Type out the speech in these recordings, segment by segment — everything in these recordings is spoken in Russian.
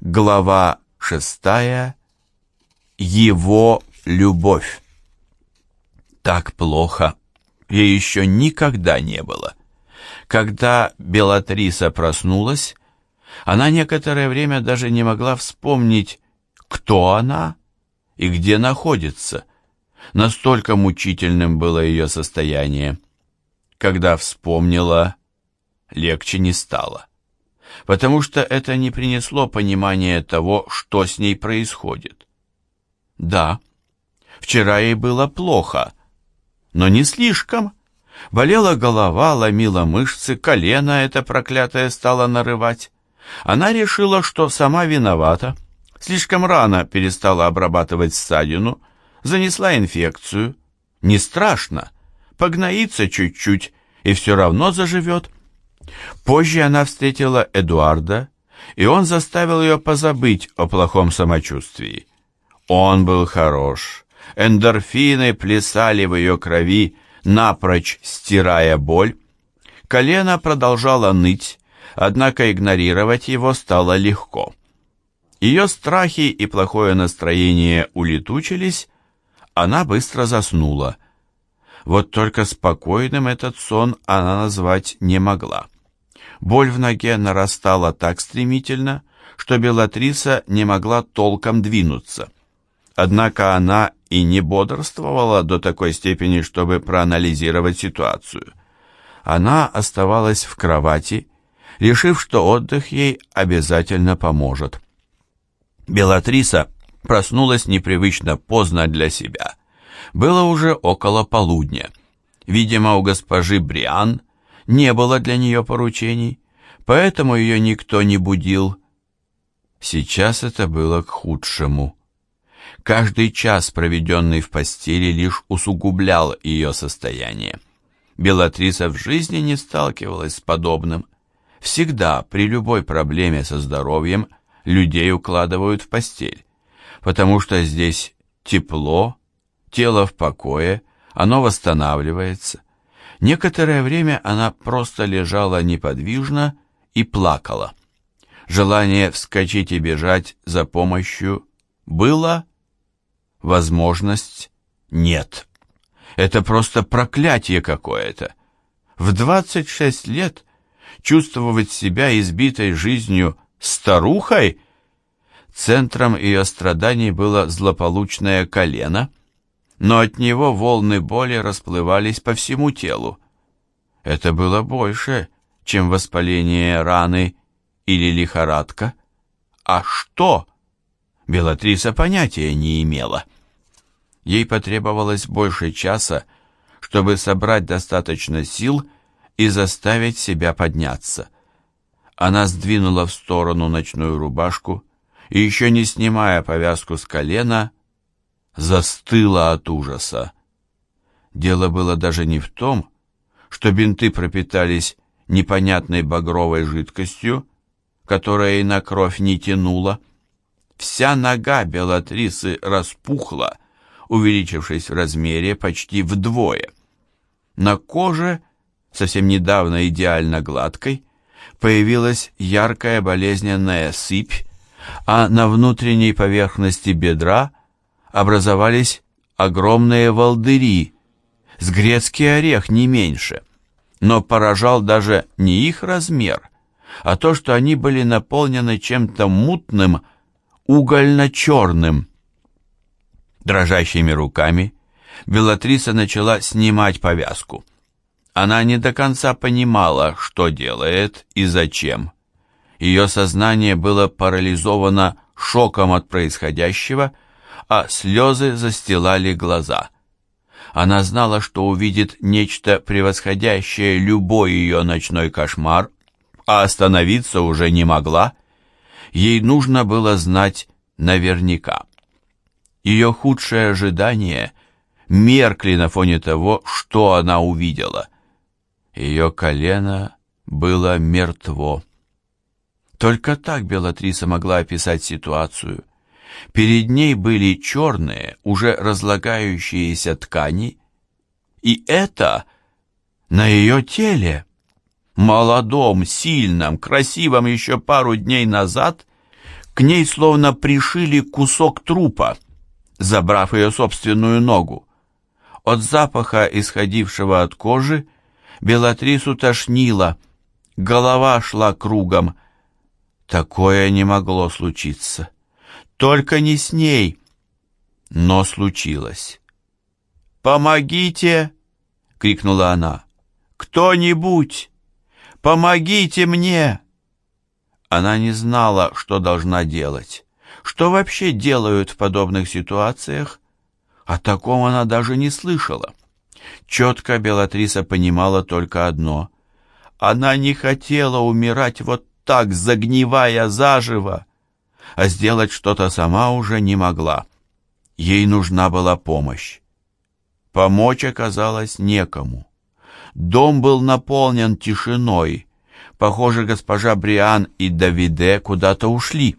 Глава шестая. Его любовь. Так плохо ей еще никогда не было. Когда Белатриса проснулась, она некоторое время даже не могла вспомнить, кто она и где находится. Настолько мучительным было ее состояние. Когда вспомнила, легче не стало. Потому что это не принесло понимания того, что с ней происходит. Да, вчера ей было плохо, но не слишком. Болела голова, ломила мышцы, колено это проклятое стало нарывать. Она решила, что сама виновата. Слишком рано перестала обрабатывать ссадину, занесла инфекцию. Не страшно, погноится чуть-чуть и все равно заживет. Позже она встретила Эдуарда, и он заставил ее позабыть о плохом самочувствии. Он был хорош. Эндорфины плясали в ее крови, напрочь стирая боль. Колено продолжало ныть, однако игнорировать его стало легко. Ее страхи и плохое настроение улетучились, она быстро заснула. Вот только спокойным этот сон она назвать не могла. Боль в ноге нарастала так стремительно, что Белатриса не могла толком двинуться. Однако она и не бодрствовала до такой степени, чтобы проанализировать ситуацию. Она оставалась в кровати, решив, что отдых ей обязательно поможет. Белатриса проснулась непривычно поздно для себя. Было уже около полудня. Видимо, у госпожи Бриан не было для нее поручений, поэтому ее никто не будил. Сейчас это было к худшему. Каждый час, проведенный в постели, лишь усугублял ее состояние. Белатриса в жизни не сталкивалась с подобным. Всегда при любой проблеме со здоровьем людей укладывают в постель, потому что здесь тепло, тело в покое, оно восстанавливается. Некоторое время она просто лежала неподвижно и плакала. Желание вскочить и бежать за помощью было, возможность нет. Это просто проклятие какое-то. В 26 лет чувствовать себя избитой жизнью старухой? Центром ее страданий было злополучное колено, но от него волны боли расплывались по всему телу. Это было больше, чем воспаление раны или лихорадка. А что? Белатриса понятия не имела. Ей потребовалось больше часа, чтобы собрать достаточно сил и заставить себя подняться. Она сдвинула в сторону ночную рубашку и, еще не снимая повязку с колена, застыла от ужаса. Дело было даже не в том, что бинты пропитались непонятной багровой жидкостью, которая и на кровь не тянула, Вся нога Белатрисы распухла, увеличившись в размере почти вдвое. На коже, совсем недавно идеально гладкой, появилась яркая болезненная сыпь, а на внутренней поверхности бедра образовались огромные волдыри, с грецкий орех не меньше. Но поражал даже не их размер, а то, что они были наполнены чем-то мутным, угольно-черным. Дрожащими руками Белатриса начала снимать повязку. Она не до конца понимала, что делает и зачем. Ее сознание было парализовано шоком от происходящего, а слезы застилали глаза. Она знала, что увидит нечто превосходящее любой ее ночной кошмар, а остановиться уже не могла. Ей нужно было знать наверняка. Ее худшие ожидания меркли на фоне того, что она увидела. Ее колено было мертво. Только так Белатриса могла описать ситуацию. Перед ней были черные, уже разлагающиеся ткани, и это на ее теле молодом, сильном, красивом еще пару дней назад, К ней словно пришили кусок трупа, забрав ее собственную ногу. От запаха, исходившего от кожи, Белатрису тошнило, голова шла кругом. Такое не могло случиться. Только не с ней. Но случилось. «Помогите!» — крикнула она. «Кто-нибудь! Помогите мне!» Она не знала, что должна делать. Что вообще делают в подобных ситуациях? О таком она даже не слышала. Четко Белатриса понимала только одно. Она не хотела умирать вот так, загнивая заживо, а сделать что-то сама уже не могла. Ей нужна была помощь. Помочь оказалось некому. Дом был наполнен тишиной. Похоже, госпожа Бриан и Давиде куда-то ушли.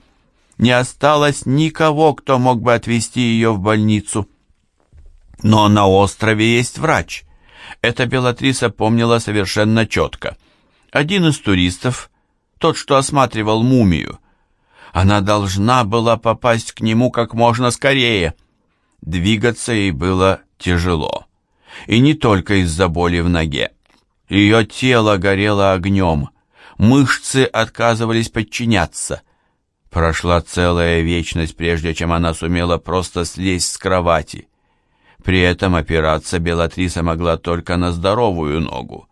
Не осталось никого, кто мог бы отвезти ее в больницу. Но на острове есть врач. Это Белатриса помнила совершенно четко. Один из туристов, тот, что осматривал мумию. Она должна была попасть к нему как можно скорее. Двигаться ей было тяжело. И не только из-за боли в ноге. Ее тело горело огнем. Мышцы отказывались подчиняться. Прошла целая вечность, прежде чем она сумела просто слезть с кровати. При этом опираться Белатриса могла только на здоровую ногу.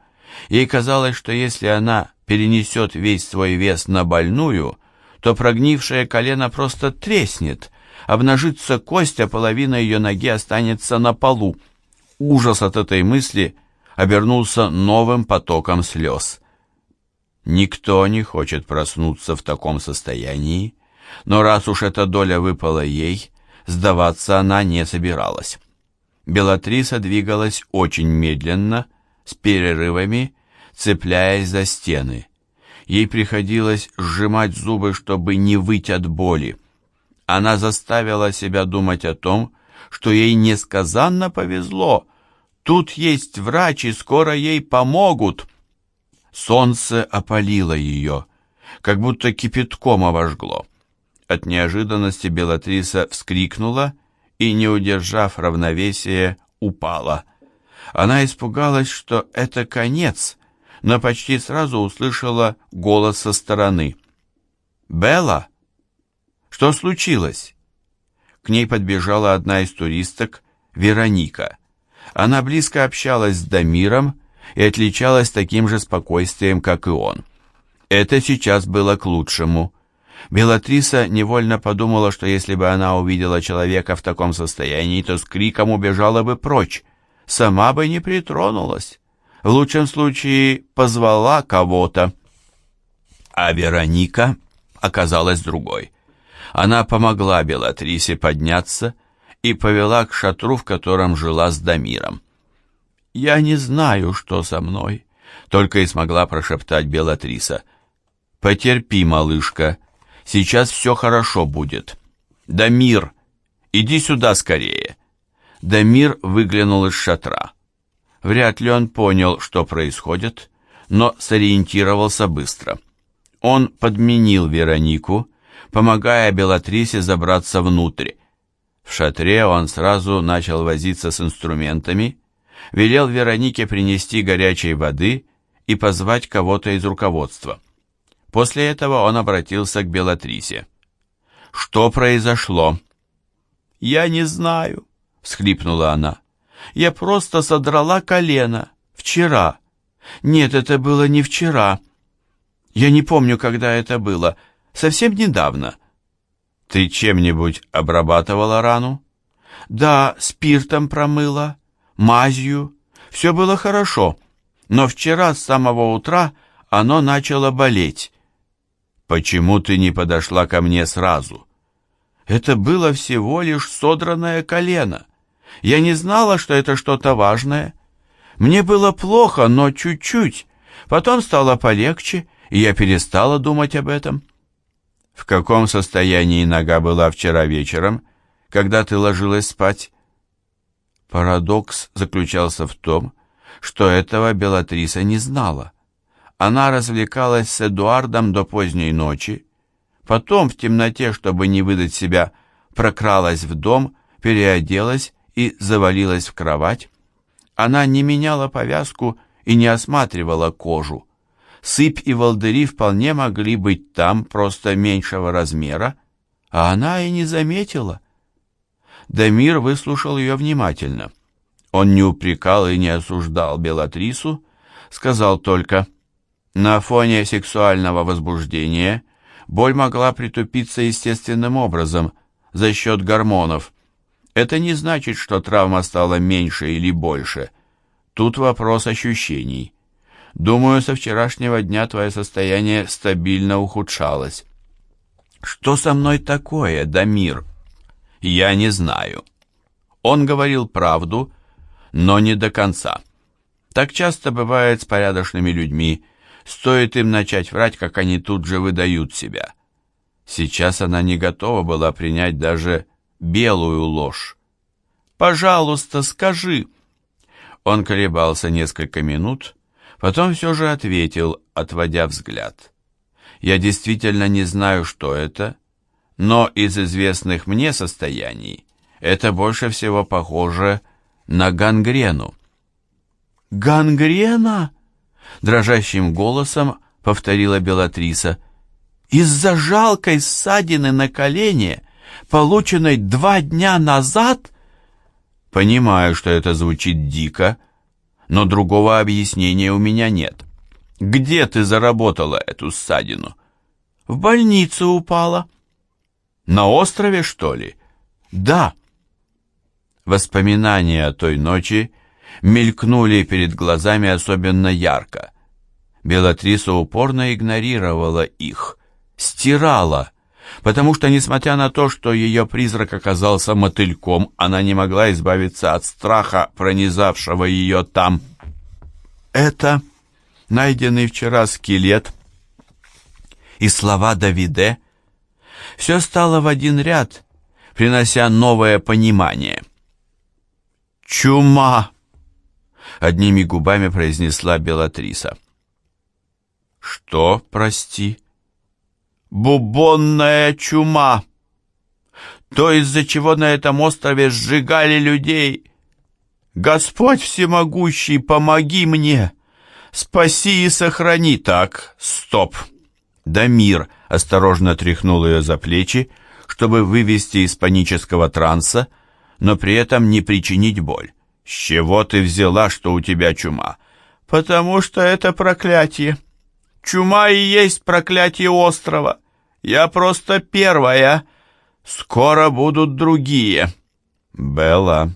Ей казалось, что если она перенесет весь свой вес на больную, то прогнившее колено просто треснет, обнажится кость, а половина ее ноги останется на полу. Ужас от этой мысли обернулся новым потоком слез. Никто не хочет проснуться в таком состоянии, но раз уж эта доля выпала ей, сдаваться она не собиралась. Белатриса двигалась очень медленно, с перерывами, цепляясь за стены. Ей приходилось сжимать зубы, чтобы не выть от боли. Она заставила себя думать о том, что ей несказанно повезло. Тут есть врач, и скоро ей помогут. Солнце опалило ее, как будто кипятком обожгло. От неожиданности Белатриса вскрикнула и, не удержав равновесия, упала. Она испугалась, что это конец, но почти сразу услышала голос со стороны. «Белла? Что случилось?» К ней подбежала одна из туристок, Вероника. Она близко общалась с Дамиром и отличалась таким же спокойствием, как и он. Это сейчас было к лучшему. Белатриса невольно подумала, что если бы она увидела человека в таком состоянии, то с криком убежала бы прочь, сама бы не притронулась. В лучшем случае позвала кого-то. А Вероника оказалась другой. Она помогла Белатрисе подняться и повела к шатру, в котором жила с Дамиром. «Я не знаю, что со мной», — только и смогла прошептать Белатриса. «Потерпи, малышка», Сейчас все хорошо будет. Дамир, иди сюда скорее. Дамир выглянул из шатра. Вряд ли он понял, что происходит, но сориентировался быстро. Он подменил Веронику, помогая Белатрисе забраться внутрь. В шатре он сразу начал возиться с инструментами, велел Веронике принести горячей воды и позвать кого-то из руководства. После этого он обратился к Белатрисе. «Что произошло?» «Я не знаю», — всхлипнула она. «Я просто содрала колено. Вчера. Нет, это было не вчера. Я не помню, когда это было. Совсем недавно». «Ты чем-нибудь обрабатывала рану?» «Да, спиртом промыла, мазью. Все было хорошо. Но вчера с самого утра оно начало болеть. «Почему ты не подошла ко мне сразу?» «Это было всего лишь содранное колено. Я не знала, что это что-то важное. Мне было плохо, но чуть-чуть. Потом стало полегче, и я перестала думать об этом». «В каком состоянии нога была вчера вечером, когда ты ложилась спать?» Парадокс заключался в том, что этого Белатриса не знала. Она развлекалась с Эдуардом до поздней ночи, Потом в темноте, чтобы не выдать себя, прокралась в дом, переоделась и завалилась в кровать. Она не меняла повязку и не осматривала кожу. Сыпь и волдыри вполне могли быть там, просто меньшего размера, а она и не заметила. Дамир выслушал ее внимательно. Он не упрекал и не осуждал Белатрису, сказал только, на фоне сексуального возбуждения боль могла притупиться естественным образом, за счет гормонов. Это не значит, что травма стала меньше или больше. Тут вопрос ощущений. Думаю, со вчерашнего дня твое состояние стабильно ухудшалось. Что со мной такое, Дамир? Я не знаю. Он говорил правду, но не до конца. Так часто бывает с порядочными людьми. Стоит им начать врать, как они тут же выдают себя. Сейчас она не готова была принять даже белую ложь. «Пожалуйста, скажи!» Он колебался несколько минут, потом все же ответил, отводя взгляд. «Я действительно не знаю, что это, но из известных мне состояний это больше всего похоже на гангрену». «Гангрена?» — дрожащим голосом повторила Белатриса. «Из-за жалкой ссадины на колене, полученной два дня назад?» «Понимаю, что это звучит дико, но другого объяснения у меня нет. Где ты заработала эту ссадину?» «В больницу упала». «На острове, что ли?» «Да». Воспоминания о той ночи мелькнули перед глазами особенно ярко. Белатриса упорно игнорировала их, стирала, потому что, несмотря на то, что ее призрак оказался мотыльком, она не могла избавиться от страха, пронизавшего ее там. Это найденный вчера скелет и слова Давиде все стало в один ряд, принося новое понимание. «Чума!» одними губами произнесла Белатриса. «Что, прости?» «Бубонная чума! То, из-за чего на этом острове сжигали людей! Господь всемогущий, помоги мне! Спаси и сохрани!» «Так, стоп!» Дамир осторожно тряхнул ее за плечи, чтобы вывести из панического транса, но при этом не причинить боль. «С чего ты взяла, что у тебя чума?» «Потому что это проклятие. Чума и есть проклятие острова. Я просто первая. Скоро будут другие». «Белла,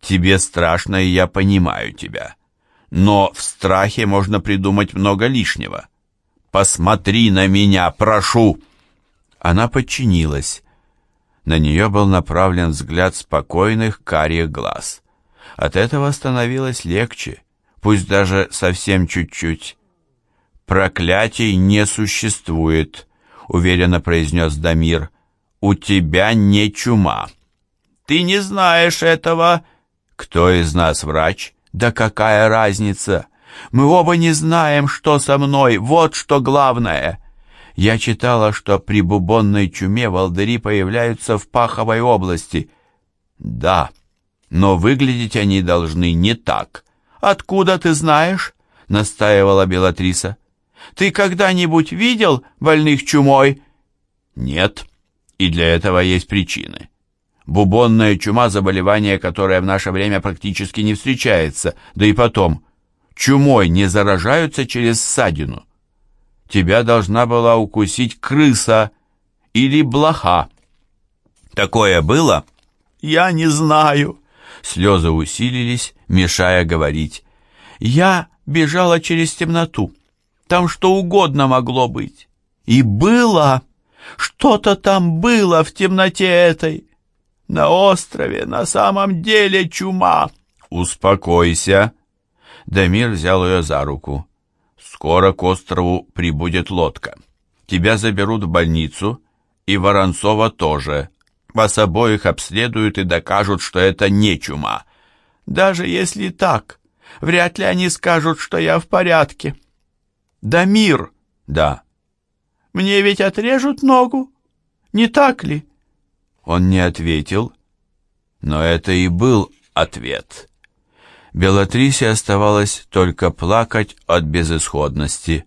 тебе страшно, и я понимаю тебя. Но в страхе можно придумать много лишнего. Посмотри на меня, прошу!» Она подчинилась. На нее был направлен взгляд спокойных карих глаз. От этого становилось легче, пусть даже совсем чуть-чуть. «Проклятий не существует», — уверенно произнес Дамир. «У тебя не чума». «Ты не знаешь этого». «Кто из нас врач?» «Да какая разница? Мы оба не знаем, что со мной, вот что главное». Я читала, что при бубонной чуме волдыри появляются в паховой области. Да, но выглядеть они должны не так. Откуда ты знаешь? настаивала Белатриса. Ты когда-нибудь видел больных чумой? Нет. И для этого есть причины. Бубонная чума – заболевание, которое в наше время практически не встречается. Да и потом, чумой не заражаются через ссадину. Тебя должна была укусить крыса или блоха. Такое было? Я не знаю. Слезы усилились, мешая говорить. «Я бежала через темноту. Там что угодно могло быть. И было! Что-то там было в темноте этой. На острове на самом деле чума!» «Успокойся!» Дамир взял ее за руку. «Скоро к острову прибудет лодка. Тебя заберут в больницу, и Воронцова тоже. Вас обоих обследуют и докажут, что это не чума. Даже если так, вряд ли они скажут, что я в порядке. Да мир, да. Мне ведь отрежут ногу, не так ли?» Он не ответил, но это и был ответ. Белатрисе оставалось только плакать от безысходности.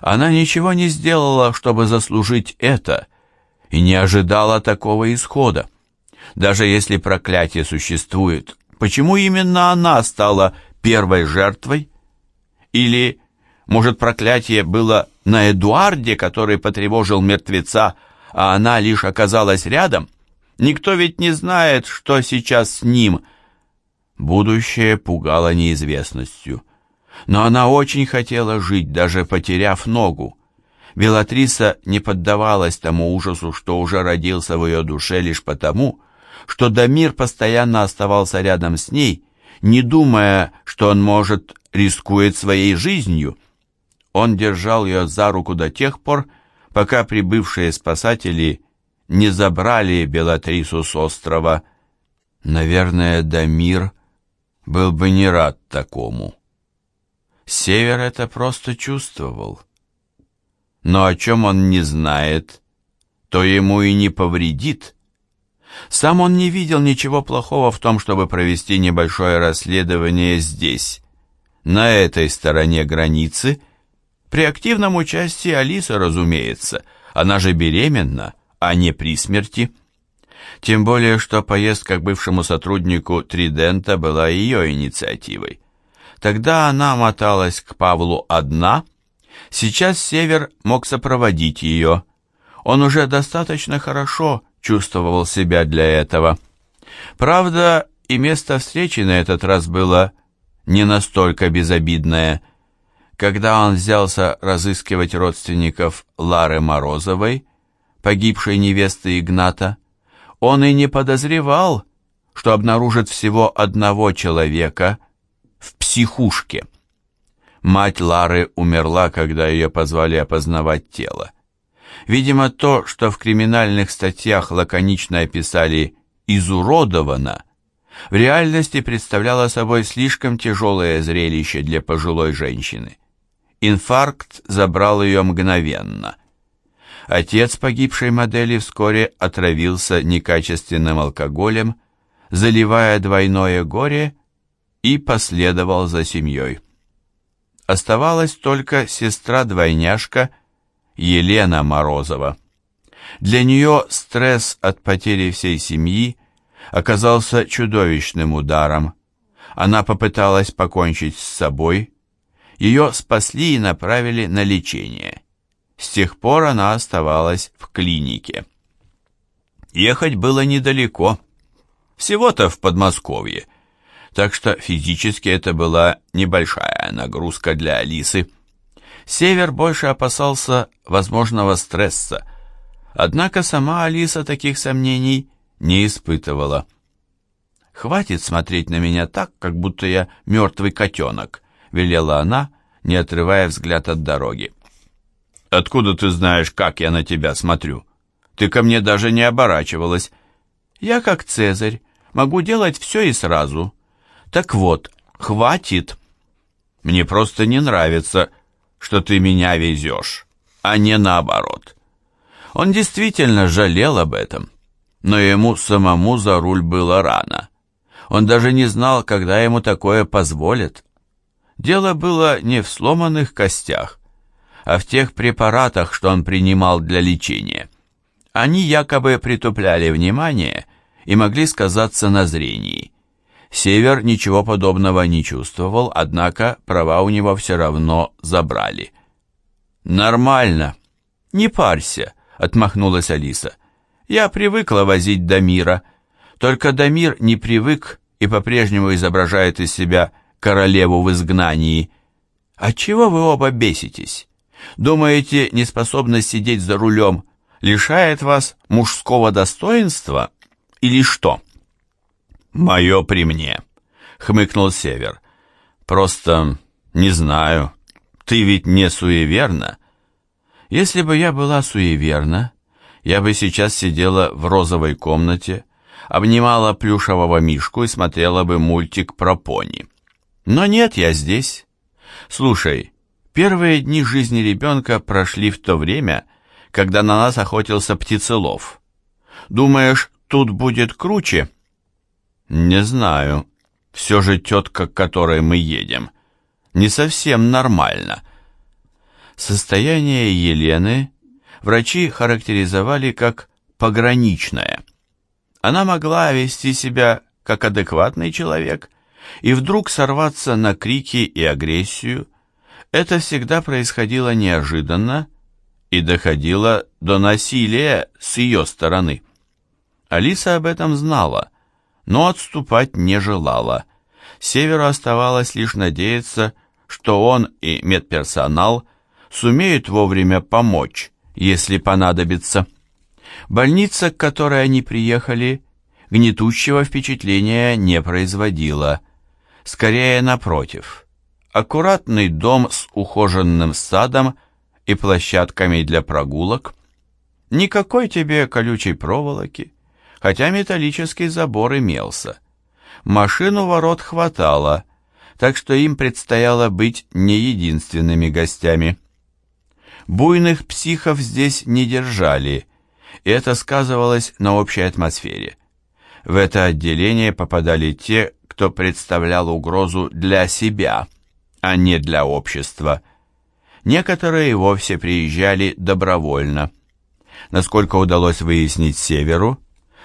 Она ничего не сделала, чтобы заслужить это, и не ожидала такого исхода. Даже если проклятие существует, почему именно она стала первой жертвой? Или, может, проклятие было на Эдуарде, который потревожил мертвеца, а она лишь оказалась рядом? Никто ведь не знает, что сейчас с ним – Будущее пугало неизвестностью. Но она очень хотела жить, даже потеряв ногу. Белатриса не поддавалась тому ужасу, что уже родился в ее душе лишь потому, что Дамир постоянно оставался рядом с ней, не думая, что он, может, рискует своей жизнью. Он держал ее за руку до тех пор, пока прибывшие спасатели не забрали Белатрису с острова. Наверное, Дамир был бы не рад такому. Север это просто чувствовал. Но о чем он не знает, то ему и не повредит. Сам он не видел ничего плохого в том, чтобы провести небольшое расследование здесь, на этой стороне границы, при активном участии Алисы, разумеется, она же беременна, а не при смерти. Тем более, что поездка к бывшему сотруднику Тридента была ее инициативой. Тогда она моталась к Павлу одна, сейчас Север мог сопроводить ее. Он уже достаточно хорошо чувствовал себя для этого. Правда, и место встречи на этот раз было не настолько безобидное. Когда он взялся разыскивать родственников Лары Морозовой, погибшей невесты Игната, он и не подозревал, что обнаружит всего одного человека в психушке. Мать Лары умерла, когда ее позвали опознавать тело. Видимо, то, что в криминальных статьях лаконично описали «изуродовано», в реальности представляло собой слишком тяжелое зрелище для пожилой женщины. Инфаркт забрал ее мгновенно – Отец погибшей модели вскоре отравился некачественным алкоголем, заливая двойное горе, и последовал за семьей. Оставалась только сестра-двойняшка Елена Морозова. Для нее стресс от потери всей семьи оказался чудовищным ударом. Она попыталась покончить с собой, ее спасли и направили на лечение. С тех пор она оставалась в клинике. Ехать было недалеко, всего-то в Подмосковье, так что физически это была небольшая нагрузка для Алисы. Север больше опасался возможного стресса, однако сама Алиса таких сомнений не испытывала. «Хватит смотреть на меня так, как будто я мертвый котенок», — велела она, не отрывая взгляд от дороги. Откуда ты знаешь, как я на тебя смотрю? Ты ко мне даже не оборачивалась. Я как Цезарь, могу делать все и сразу. Так вот, хватит. Мне просто не нравится, что ты меня везешь, а не наоборот. Он действительно жалел об этом, но ему самому за руль было рано. Он даже не знал, когда ему такое позволят. Дело было не в сломанных костях, а в тех препаратах, что он принимал для лечения. Они якобы притупляли внимание и могли сказаться на зрении. Север ничего подобного не чувствовал, однако права у него все равно забрали. «Нормально. Не парься», — отмахнулась Алиса. «Я привыкла возить Дамира. Только Дамир не привык и по-прежнему изображает из себя королеву в изгнании. Отчего вы оба беситесь?» Думаете, неспособность сидеть за рулем лишает вас мужского достоинства или что? Мое при мне, хмыкнул Север. Просто не знаю. Ты ведь не суеверна. Если бы я была суеверна, я бы сейчас сидела в розовой комнате, обнимала плюшевого мишку и смотрела бы мультик про пони. Но нет, я здесь. Слушай, Первые дни жизни ребенка прошли в то время, когда на нас охотился птицелов. Думаешь, тут будет круче?» «Не знаю. Все же тетка, к которой мы едем, не совсем нормально». Состояние Елены врачи характеризовали как пограничное. Она могла вести себя как адекватный человек и вдруг сорваться на крики и агрессию. Это всегда происходило неожиданно и доходило до насилия с ее стороны. Алиса об этом знала, но отступать не желала. Северу оставалось лишь надеяться, что он и медперсонал сумеют вовремя помочь, если понадобится. Больница, к которой они приехали, гнетущего впечатления не производила. Скорее, напротив. Аккуратный дом с ухоженным садом и площадками для прогулок. Никакой тебе колючей проволоки, хотя металлический забор имелся. Машину ворот хватало, так что им предстояло быть не единственными гостями. Буйных психов здесь не держали, и это сказывалось на общей атмосфере. В это отделение попадали те, кто представлял угрозу для себя, а не для общества. Некоторые вовсе приезжали добровольно. Насколько удалось выяснить Северу,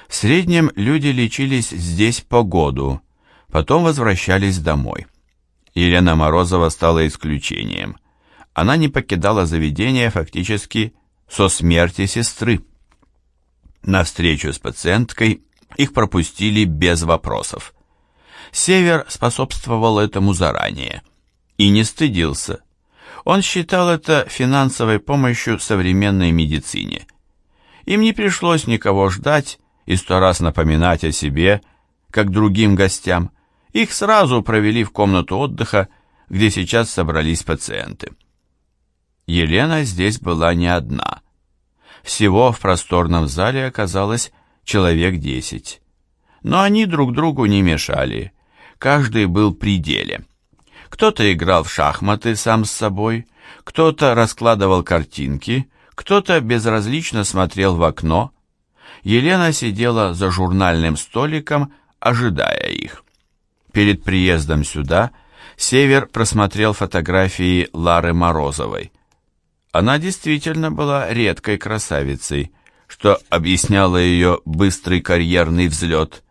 в среднем люди лечились здесь по году, потом возвращались домой. Елена Морозова стала исключением она не покидала заведение фактически со смерти сестры. На встречу с пациенткой их пропустили без вопросов. Север способствовал этому заранее и не стыдился. Он считал это финансовой помощью современной медицине. Им не пришлось никого ждать и сто раз напоминать о себе, как другим гостям. Их сразу провели в комнату отдыха, где сейчас собрались пациенты. Елена здесь была не одна. Всего в просторном зале оказалось человек десять. Но они друг другу не мешали. Каждый был при деле. Кто-то играл в шахматы сам с собой, кто-то раскладывал картинки, кто-то безразлично смотрел в окно. Елена сидела за журнальным столиком, ожидая их. Перед приездом сюда Север просмотрел фотографии Лары Морозовой. Она действительно была редкой красавицей, что объясняло ее быстрый карьерный взлет.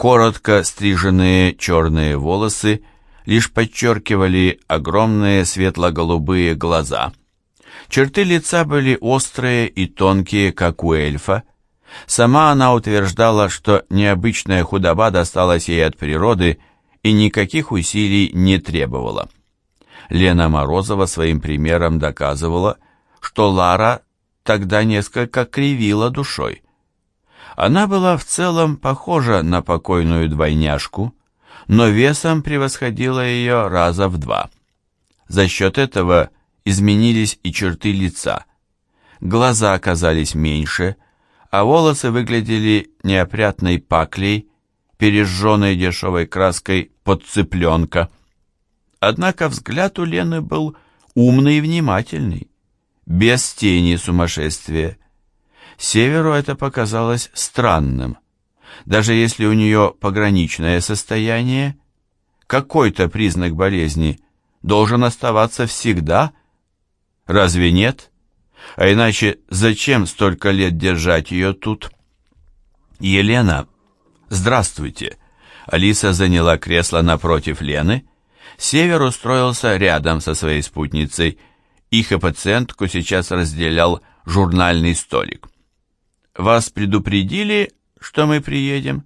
Коротко стриженные черные волосы лишь подчеркивали огромные светло-голубые глаза. Черты лица были острые и тонкие, как у эльфа. Сама она утверждала, что необычная худоба досталась ей от природы и никаких усилий не требовала. Лена Морозова своим примером доказывала, что Лара тогда несколько кривила душой. Она была в целом похожа на покойную двойняшку, но весом превосходила ее раза в два. За счет этого изменились и черты лица. Глаза оказались меньше, а волосы выглядели неопрятной паклей, пережженной дешевой краской под цыпленка. Однако взгляд у Лены был умный и внимательный, без тени сумасшествия. Северу это показалось странным. Даже если у нее пограничное состояние, какой-то признак болезни должен оставаться всегда. Разве нет? А иначе зачем столько лет держать ее тут? Елена, здравствуйте. Алиса заняла кресло напротив Лены Север устроился рядом со своей спутницей. Их и пациентку сейчас разделял журнальный столик. «Вас предупредили, что мы приедем?»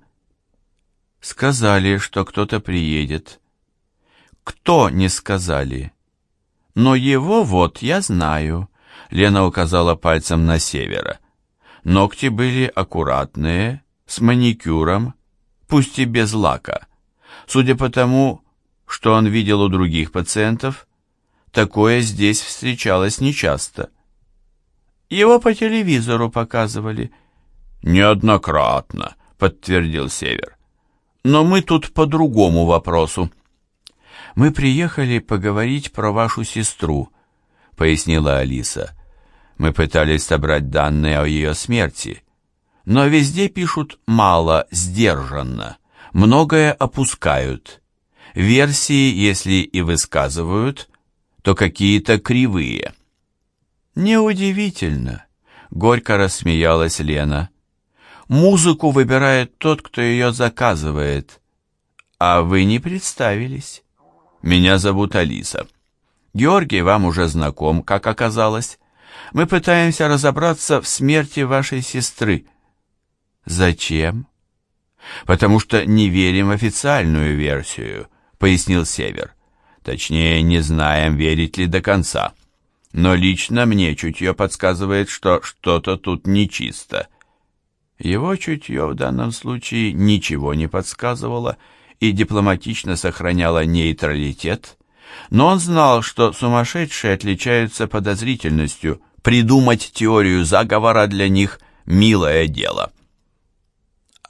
«Сказали, что кто-то приедет». «Кто не сказали?» «Но его вот я знаю», — Лена указала пальцем на севера. Ногти были аккуратные, с маникюром, пусть и без лака. Судя по тому, что он видел у других пациентов, такое здесь встречалось нечасто. Его по телевизору показывали. «Неоднократно», — подтвердил Север. «Но мы тут по другому вопросу». «Мы приехали поговорить про вашу сестру», — пояснила Алиса. Мы пытались собрать данные о ее смерти, но везде пишут мало, сдержанно, многое опускают. Версии, если и высказывают, то какие-то кривые. Неудивительно, горько рассмеялась Лена. Музыку выбирает тот, кто ее заказывает. А вы не представились. Меня зовут Алиса. Георгий вам уже знаком, как оказалось. Мы пытаемся разобраться в смерти вашей сестры. Зачем? Потому что не верим в официальную версию, пояснил Север. Точнее, не знаем, верить ли до конца. Но лично мне чутье подсказывает, что что-то тут нечисто. Его чутье в данном случае ничего не подсказывало и дипломатично сохраняло нейтралитет, но он знал, что сумасшедшие отличаются подозрительностью, придумать теорию заговора для них – милое дело.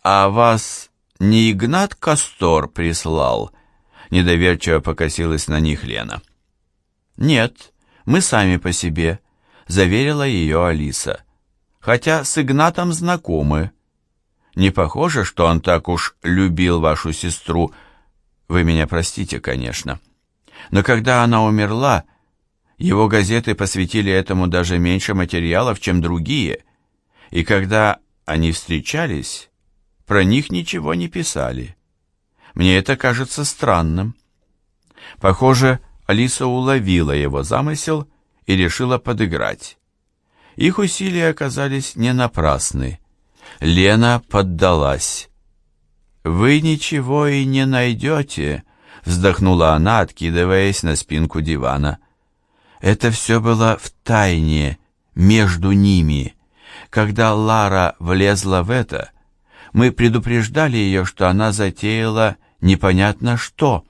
«А вас не Игнат Кастор прислал?» – недоверчиво покосилась на них Лена. «Нет, мы сами по себе», – заверила ее Алиса. «Хотя с Игнатом знакомы. Не похоже, что он так уж любил вашу сестру. Вы меня простите, конечно. Но когда она умерла, его газеты посвятили этому даже меньше материалов, чем другие. И когда они встречались, про них ничего не писали. Мне это кажется странным. Похоже, Алиса уловила его замысел и решила подыграть. Их усилия оказались не напрасны. Лена поддалась. «Вы ничего и не найдете», — вздохнула она, откидываясь на спинку дивана. «Это все было в тайне, между ними. Когда Лара влезла в это, мы предупреждали ее, что она затеяла непонятно что.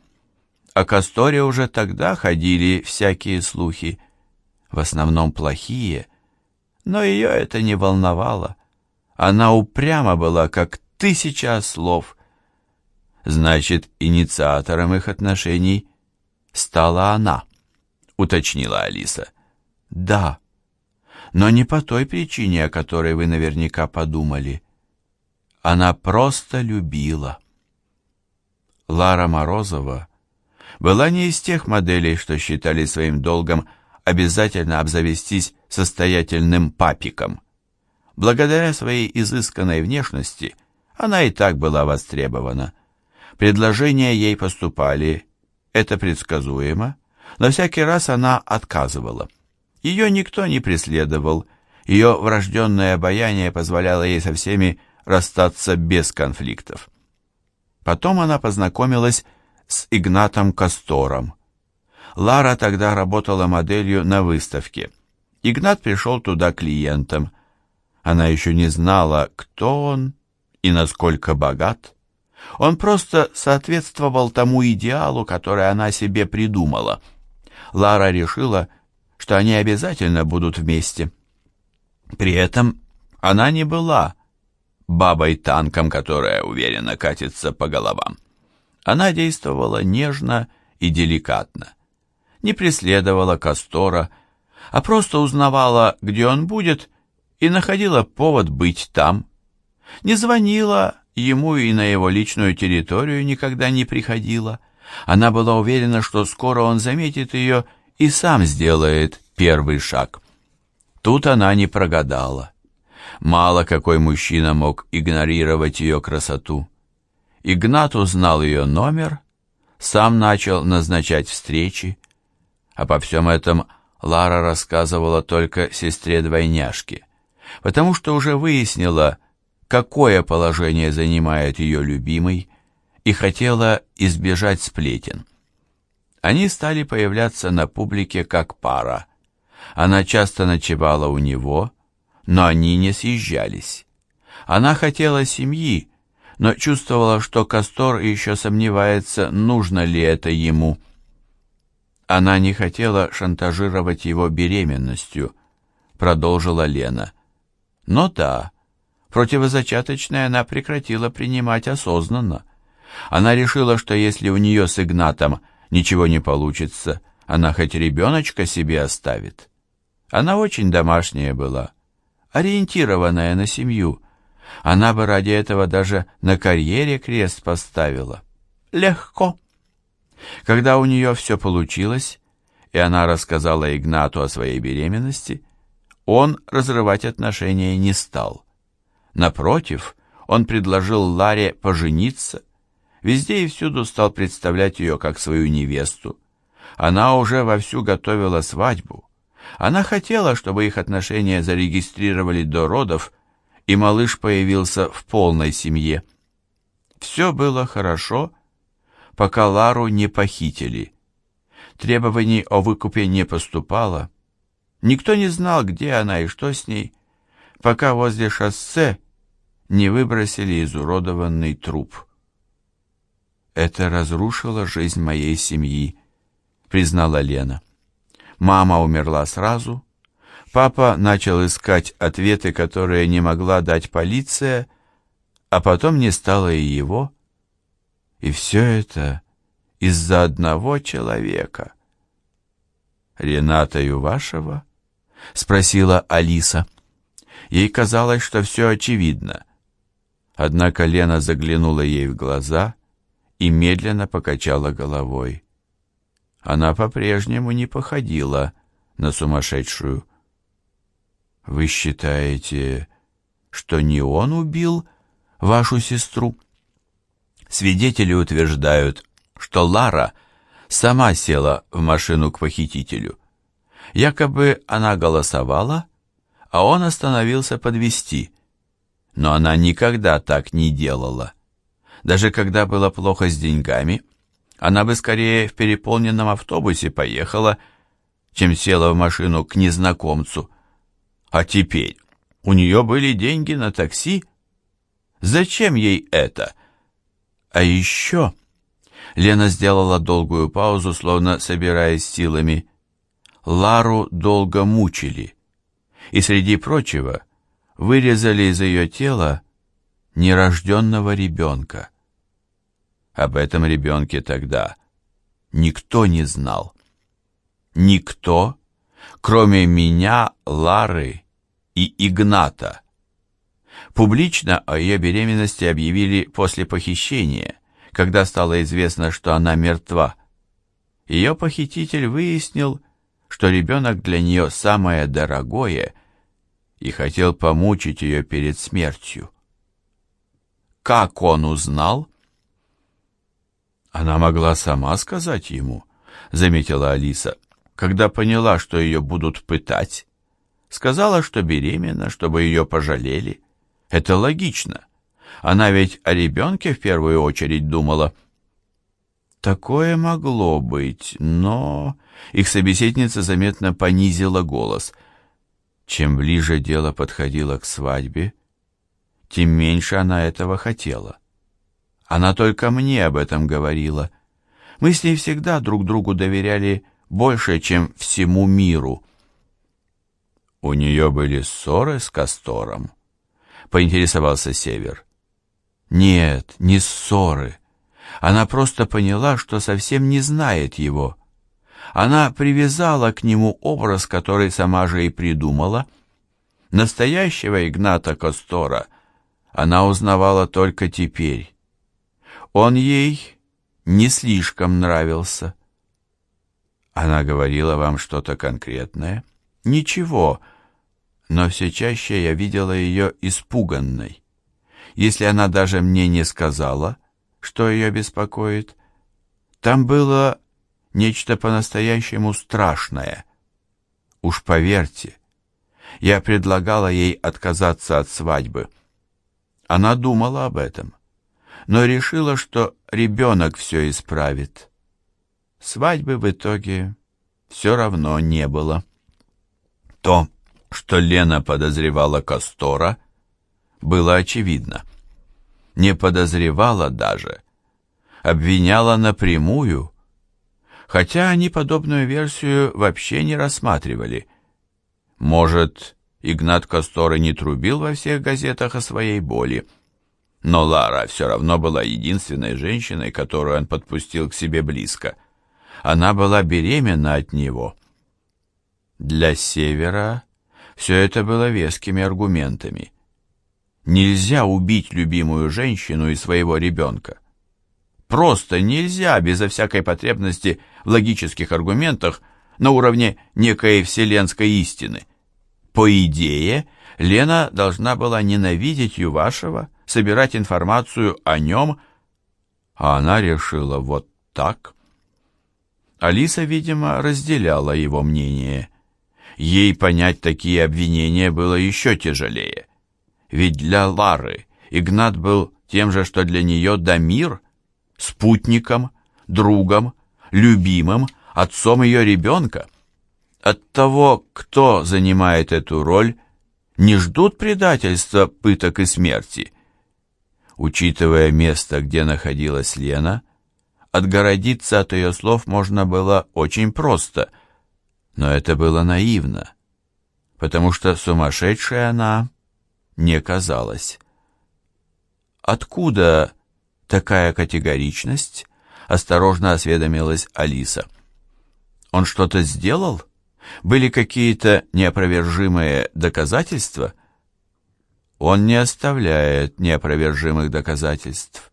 О Касторе уже тогда ходили всякие слухи, в основном плохие, но ее это не волновало. Она упряма была, как тысяча слов. Значит, инициатором их отношений стала она, уточнила Алиса. Да, но не по той причине, о которой вы наверняка подумали. Она просто любила. Лара Морозова была не из тех моделей, что считали своим долгом обязательно обзавестись состоятельным папиком. Благодаря своей изысканной внешности она и так была востребована. Предложения ей поступали, это предсказуемо, но всякий раз она отказывала. Ее никто не преследовал, ее врожденное обаяние позволяло ей со всеми расстаться без конфликтов. Потом она познакомилась с Игнатом Кастором. Лара тогда работала моделью на выставке. Игнат пришел туда клиентом – она еще не знала, кто он и насколько богат. Он просто соответствовал тому идеалу, который она себе придумала. Лара решила, что они обязательно будут вместе. При этом она не была бабой-танком, которая уверенно катится по головам. Она действовала нежно и деликатно. Не преследовала Кастора, а просто узнавала, где он будет, и находила повод быть там. Не звонила ему и на его личную территорию никогда не приходила. Она была уверена, что скоро он заметит ее и сам сделает первый шаг. Тут она не прогадала. Мало какой мужчина мог игнорировать ее красоту. Игнат узнал ее номер, сам начал назначать встречи. Обо всем этом Лара рассказывала только сестре-двойняшке потому что уже выяснила, какое положение занимает ее любимый, и хотела избежать сплетен. Они стали появляться на публике как пара. Она часто ночевала у него, но они не съезжались. Она хотела семьи, но чувствовала, что Кастор еще сомневается, нужно ли это ему. Она не хотела шантажировать его беременностью, продолжила Лена. Но да, противозачаточное она прекратила принимать осознанно. Она решила, что если у нее с Игнатом ничего не получится, она хоть ребеночка себе оставит. Она очень домашняя была, ориентированная на семью. Она бы ради этого даже на карьере крест поставила. Легко. Когда у нее все получилось, и она рассказала Игнату о своей беременности, он разрывать отношения не стал. Напротив, он предложил Ларе пожениться, везде и всюду стал представлять ее как свою невесту. Она уже вовсю готовила свадьбу. Она хотела, чтобы их отношения зарегистрировали до родов, и малыш появился в полной семье. Все было хорошо, пока Лару не похитили. Требований о выкупе не поступало. Никто не знал, где она и что с ней, пока возле шоссе не выбросили изуродованный труп. «Это разрушило жизнь моей семьи», — признала Лена. Мама умерла сразу. Папа начал искать ответы, которые не могла дать полиция, а потом не стало и его. И все это из-за одного человека. «Рената Ювашева?» — спросила Алиса. Ей казалось, что все очевидно. Однако Лена заглянула ей в глаза и медленно покачала головой. Она по-прежнему не походила на сумасшедшую. «Вы считаете, что не он убил вашу сестру?» Свидетели утверждают, что Лара сама села в машину к похитителю. Якобы она голосовала, а он остановился подвести. Но она никогда так не делала. Даже когда было плохо с деньгами, она бы скорее в переполненном автобусе поехала, чем села в машину к незнакомцу. А теперь у нее были деньги на такси. Зачем ей это? А еще... Лена сделала долгую паузу, словно собираясь силами. Лару долго мучили. И среди прочего вырезали из ее тела нерожденного ребенка. Об этом ребенке тогда никто не знал. Никто, кроме меня, Лары и Игната. Публично о ее беременности объявили после похищения, когда стало известно, что она мертва. Ее похититель выяснил, что ребенок для нее самое дорогое и хотел помучить ее перед смертью. Как он узнал? Она могла сама сказать ему, заметила Алиса, когда поняла, что ее будут пытать. Сказала, что беременна, чтобы ее пожалели. Это логично. Она ведь о ребенке в первую очередь думала. Такое могло быть, но... Их собеседница заметно понизила голос. Чем ближе дело подходило к свадьбе, тем меньше она этого хотела. Она только мне об этом говорила. Мы с ней всегда друг другу доверяли больше, чем всему миру. У нее были ссоры с Кастором, поинтересовался Север. Нет, не ссоры. Она просто поняла, что совсем не знает его. Она привязала к нему образ, который сама же и придумала. Настоящего Игната Костора она узнавала только теперь. Он ей не слишком нравился. Она говорила вам что-то конкретное? Ничего, но все чаще я видела ее испуганной. Если она даже мне не сказала, что ее беспокоит, там было нечто по-настоящему страшное. Уж поверьте, я предлагала ей отказаться от свадьбы. Она думала об этом но решила, что ребенок все исправит. Свадьбы в итоге все равно не было. То, что Лена подозревала Кастора, было очевидно. Не подозревала даже, обвиняла напрямую, хотя они подобную версию вообще не рассматривали. Может, Игнат Кастор и не трубил во всех газетах о своей боли, но Лара все равно была единственной женщиной, которую он подпустил к себе близко. Она была беременна от него. Для Севера все это было вескими аргументами. Нельзя убить любимую женщину и своего ребенка. Просто нельзя, безо всякой потребности в логических аргументах, на уровне некой вселенской истины. По идее, Лена должна была ненавидеть Ювашева, собирать информацию о нем, а она решила вот так. Алиса, видимо, разделяла его мнение. Ей понять такие обвинения было еще тяжелее. Ведь для Лары Игнат был тем же, что для нее Дамир, спутником, другом, любимым, отцом ее ребенка. От того, кто занимает эту роль, не ждут предательства, пыток и смерти. Учитывая место, где находилась Лена, отгородиться от ее слов можно было очень просто, но это было наивно, потому что сумасшедшая она не казалась. «Откуда такая категоричность?» — осторожно осведомилась Алиса. «Он что-то сделал? Были какие-то неопровержимые доказательства?» «Он не оставляет неопровержимых доказательств.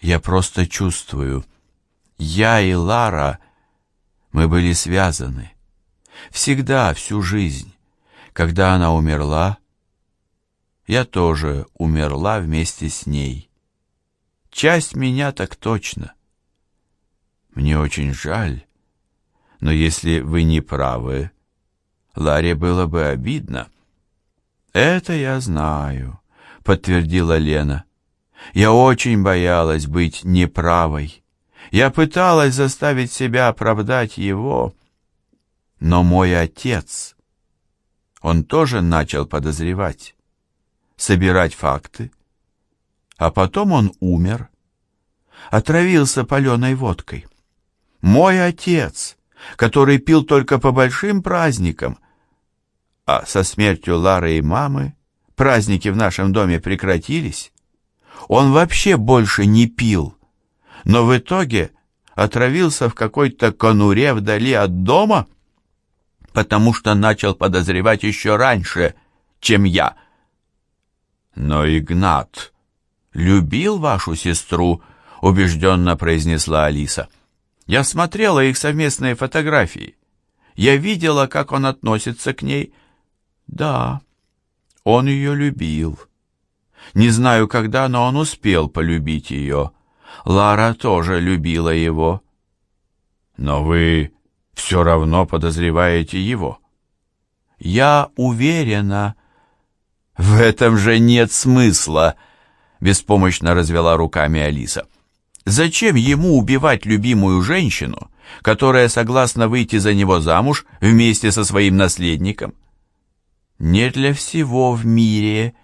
Я просто чувствую. Я и Лара, мы были связаны. Всегда, всю жизнь. Когда она умерла, я тоже умерла вместе с ней. Часть меня так точно. Мне очень жаль, но если вы не правы, Ларе было бы обидно. Это я знаю, подтвердила Лена. Я очень боялась быть неправой. Я пыталась заставить себя оправдать его, но мой отец, он тоже начал подозревать собирать факты. А потом он умер, отравился паленой водкой. Мой отец, который пил только по большим праздникам, а со смертью Лары и мамы праздники в нашем доме прекратились, он вообще больше не пил, но в итоге отравился в какой-то конуре вдали от дома, потому что начал подозревать еще раньше, чем я — «Но Игнат любил вашу сестру», — убежденно произнесла Алиса. «Я смотрела их совместные фотографии. Я видела, как он относится к ней. Да, он ее любил. Не знаю, когда, но он успел полюбить ее. Лара тоже любила его. Но вы все равно подозреваете его. Я уверена, «В этом же нет смысла», — беспомощно развела руками Алиса. «Зачем ему убивать любимую женщину, которая согласна выйти за него замуж вместе со своим наследником?» «Не для всего в мире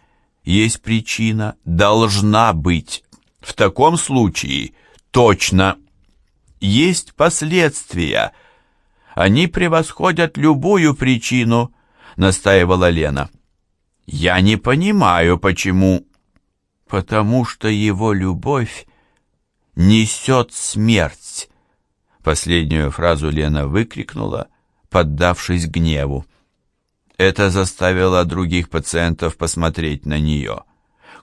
есть причина, должна быть. В таком случае точно есть последствия. Они превосходят любую причину», — настаивала Лена. Я не понимаю, почему. Потому что его любовь несет смерть. Последнюю фразу Лена выкрикнула, поддавшись гневу. Это заставило других пациентов посмотреть на нее.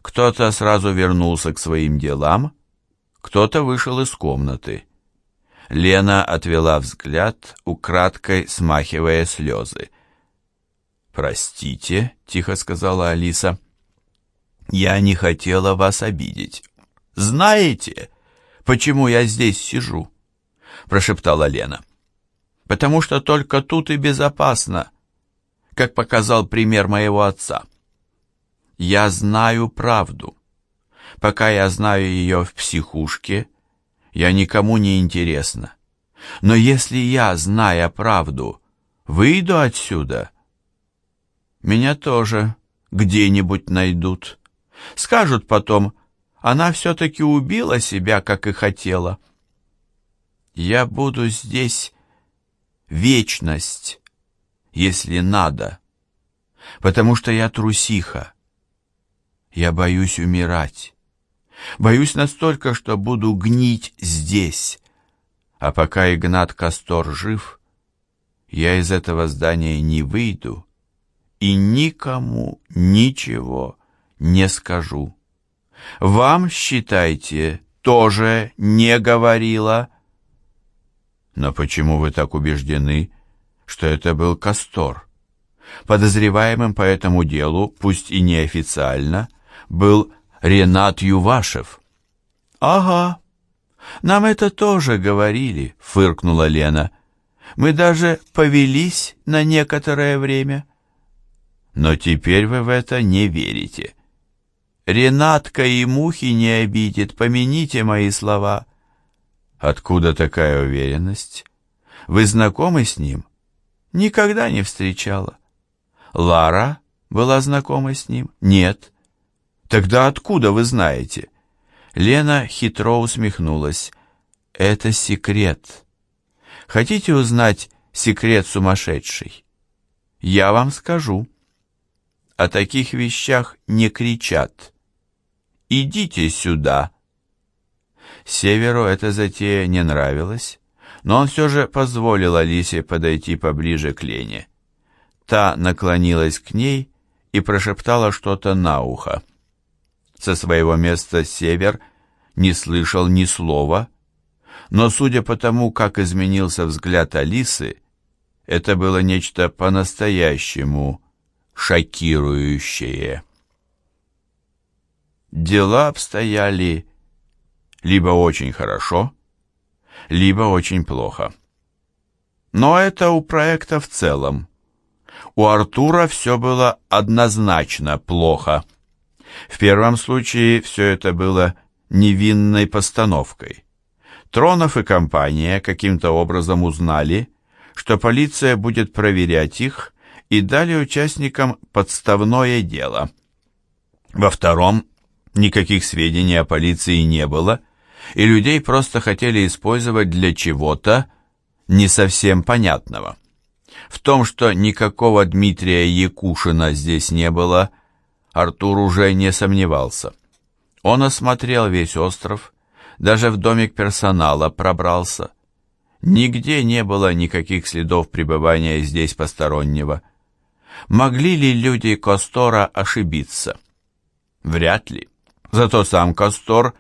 Кто-то сразу вернулся к своим делам, кто-то вышел из комнаты. Лена отвела взгляд, украдкой смахивая слезы. «Простите», — тихо сказала Алиса. «Я не хотела вас обидеть. Знаете, почему я здесь сижу?» — прошептала Лена. «Потому что только тут и безопасно, как показал пример моего отца. Я знаю правду. Пока я знаю ее в психушке, я никому не интересна. Но если я, зная правду, выйду отсюда, меня тоже где-нибудь найдут. Скажут потом, она все-таки убила себя, как и хотела. Я буду здесь вечность, если надо, потому что я трусиха. Я боюсь умирать. Боюсь настолько, что буду гнить здесь. А пока Игнат Кастор жив, я из этого здания не выйду и никому ничего не скажу. Вам, считайте, тоже не говорила. Но почему вы так убеждены, что это был Кастор? Подозреваемым по этому делу, пусть и неофициально, был Ренат Ювашев. «Ага, нам это тоже говорили», — фыркнула Лена. «Мы даже повелись на некоторое время». «Но теперь вы в это не верите». «Ренатка и мухи не обидит, помяните мои слова». «Откуда такая уверенность? Вы знакомы с ним?» «Никогда не встречала». «Лара была знакома с ним?» «Нет». «Тогда откуда вы знаете?» Лена хитро усмехнулась. «Это секрет. Хотите узнать секрет сумасшедший? Я вам скажу. О таких вещах не кричат. Идите сюда». Северу эта затея не нравилась, но он все же позволил Алисе подойти поближе к Лене. Та наклонилась к ней и прошептала что-то на ухо. Со своего места Север не слышал ни слова, но, судя по тому, как изменился взгляд Алисы, это было нечто по-настоящему шокирующее. Дела обстояли либо очень хорошо, либо очень плохо. Но это у проекта в целом. У Артура все было однозначно плохо. В первом случае все это было невинной постановкой. Тронов и компания каким-то образом узнали, что полиция будет проверять их и дали участникам подставное дело. Во втором никаких сведений о полиции не было, и людей просто хотели использовать для чего-то не совсем понятного. В том, что никакого Дмитрия Якушина здесь не было – Артур уже не сомневался. Он осмотрел весь остров, даже в домик персонала пробрался. Нигде не было никаких следов пребывания здесь постороннего. Могли ли люди Костора ошибиться? Вряд ли. Зато сам Костор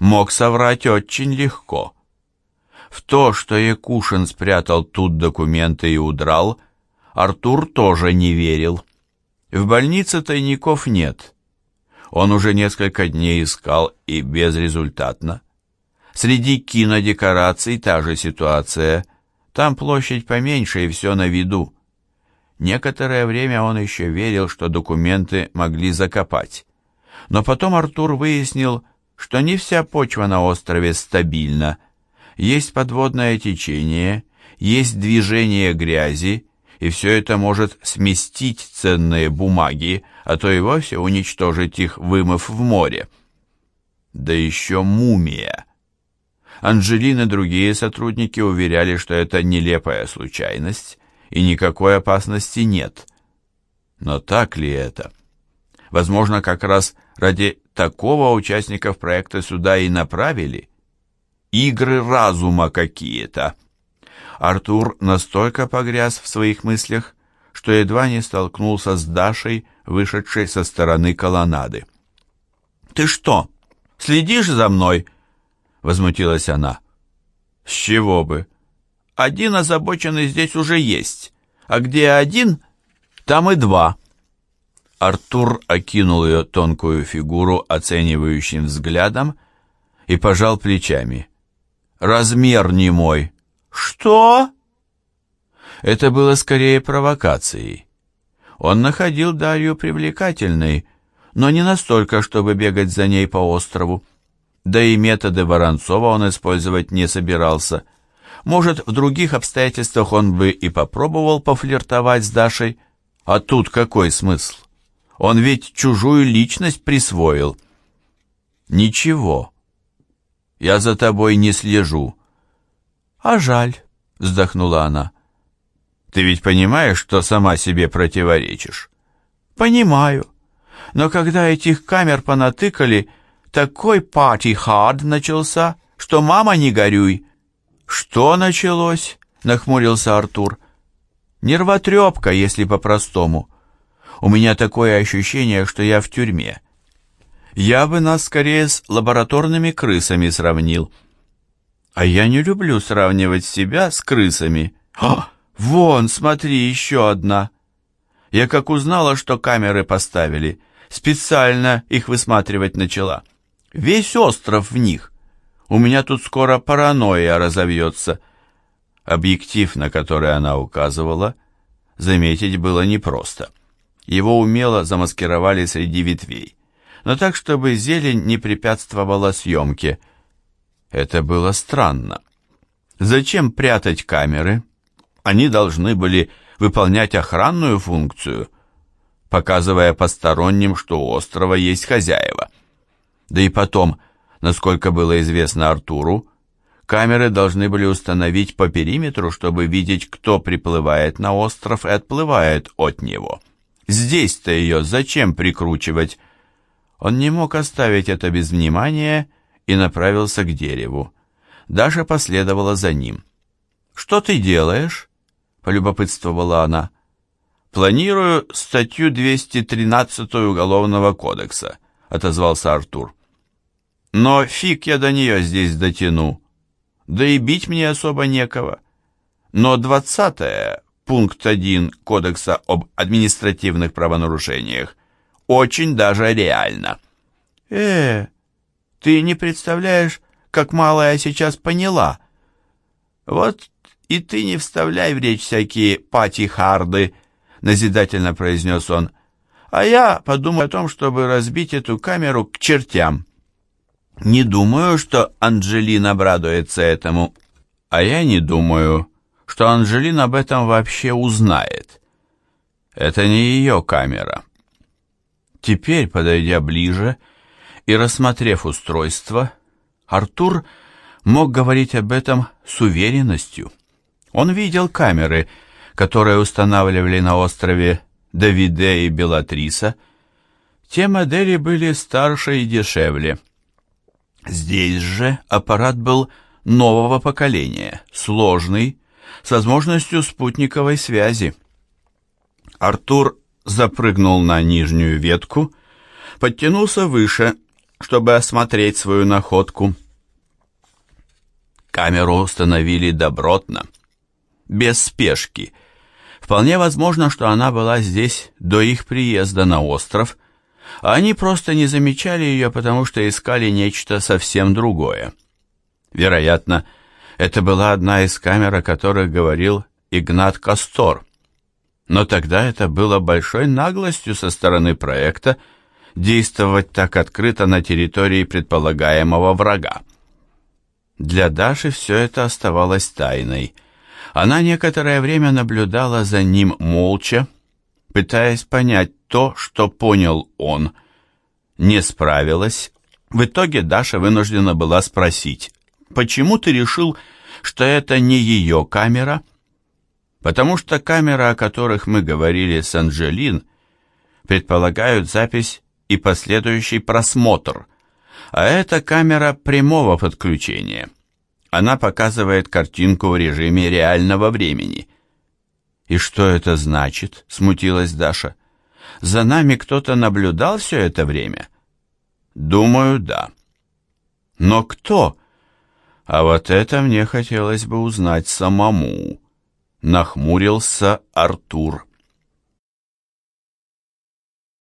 мог соврать очень легко. В то, что Якушин спрятал тут документы и удрал, Артур тоже не верил. В больнице тайников нет. Он уже несколько дней искал и безрезультатно. Среди кинодекораций та же ситуация. Там площадь поменьше и все на виду. Некоторое время он еще верил, что документы могли закопать. Но потом Артур выяснил, что не вся почва на острове стабильна. Есть подводное течение, есть движение грязи, и все это может сместить ценные бумаги, а то и вовсе уничтожить их, вымыв в море. Да еще мумия. Анжелин и другие сотрудники уверяли, что это нелепая случайность, и никакой опасности нет. Но так ли это? Возможно, как раз ради такого участников проекта сюда и направили. Игры разума какие-то. Артур настолько погряз в своих мыслях, что едва не столкнулся с Дашей, вышедшей со стороны колоннады. «Ты что, следишь за мной?» — возмутилась она. «С чего бы? Один озабоченный здесь уже есть, а где один, там и два». Артур окинул ее тонкую фигуру оценивающим взглядом и пожал плечами. «Размер не мой», «Что?» Это было скорее провокацией. Он находил Дарью привлекательной, но не настолько, чтобы бегать за ней по острову. Да и методы Воронцова он использовать не собирался. Может, в других обстоятельствах он бы и попробовал пофлиртовать с Дашей, а тут какой смысл? Он ведь чужую личность присвоил. «Ничего, я за тобой не слежу», «А жаль», — вздохнула она. «Ты ведь понимаешь, что сама себе противоречишь?» «Понимаю. Но когда этих камер понатыкали, такой party hard начался, что мама не горюй». «Что началось?» — нахмурился Артур. Нервотрепка, если по-простому. У меня такое ощущение, что я в тюрьме. Я бы нас скорее с лабораторными крысами сравнил. А я не люблю сравнивать себя с крысами. А, вон, смотри, еще одна. Я как узнала, что камеры поставили, специально их высматривать начала. Весь остров в них. У меня тут скоро паранойя разовьется. Объектив, на который она указывала, заметить было непросто. Его умело замаскировали среди ветвей, но так, чтобы зелень не препятствовала съемке. Это было странно. Зачем прятать камеры? Они должны были выполнять охранную функцию, показывая посторонним, что у острова есть хозяева. Да и потом, насколько было известно Артуру, камеры должны были установить по периметру, чтобы видеть, кто приплывает на остров и отплывает от него. Здесь-то ее зачем прикручивать? Он не мог оставить это без внимания и направился к дереву. Даша последовала за ним. «Что ты делаешь?» — полюбопытствовала она. «Планирую статью 213 Уголовного кодекса», — отозвался Артур. «Но фиг я до нее здесь дотяну. Да и бить мне особо некого. Но двадцатая, пункт 1 Кодекса об административных правонарушениях, очень даже реально». «Э, ты не представляешь, как мало я сейчас поняла. Вот и ты не вставляй в речь всякие пати-харды», назидательно произнес он. «А я подумаю о том, чтобы разбить эту камеру к чертям». «Не думаю, что Анджелина обрадуется этому». «А я не думаю, что Анджелина об этом вообще узнает. Это не ее камера». Теперь, подойдя ближе и рассмотрев устройство, Артур мог говорить об этом с уверенностью. Он видел камеры, которые устанавливали на острове Давиде и Белатриса. Те модели были старше и дешевле. Здесь же аппарат был нового поколения, сложный, с возможностью спутниковой связи. Артур запрыгнул на нижнюю ветку, подтянулся выше, чтобы осмотреть свою находку. Камеру установили добротно, без спешки — Вполне возможно, что она была здесь до их приезда на остров, а они просто не замечали ее, потому что искали нечто совсем другое. Вероятно, это была одна из камер, о которых говорил Игнат Кастор. Но тогда это было большой наглостью со стороны проекта действовать так открыто на территории предполагаемого врага. Для Даши все это оставалось тайной – она некоторое время наблюдала за ним молча, пытаясь понять то, что понял он. Не справилась. В итоге Даша вынуждена была спросить, «Почему ты решил, что это не ее камера?» «Потому что камеры, о которых мы говорили с Анжелин, предполагают запись и последующий просмотр, а это камера прямого подключения». Она показывает картинку в режиме реального времени. «И что это значит?» — смутилась Даша. «За нами кто-то наблюдал все это время?» «Думаю, да». «Но кто?» «А вот это мне хотелось бы узнать самому», — нахмурился Артур.